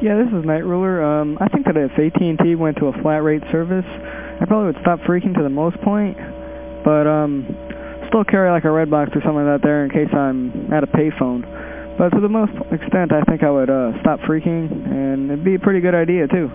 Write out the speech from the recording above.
Yeah, this is Night Ruler. Um, I think that if AT&T went to a flat rate service, I probably would stop phreaking to the most point, but um, still carry like a red box or something like that there in case I'm at a payphone. But to the most extent, I think I would uh, stop phreaking, and it'd be a pretty good idea too.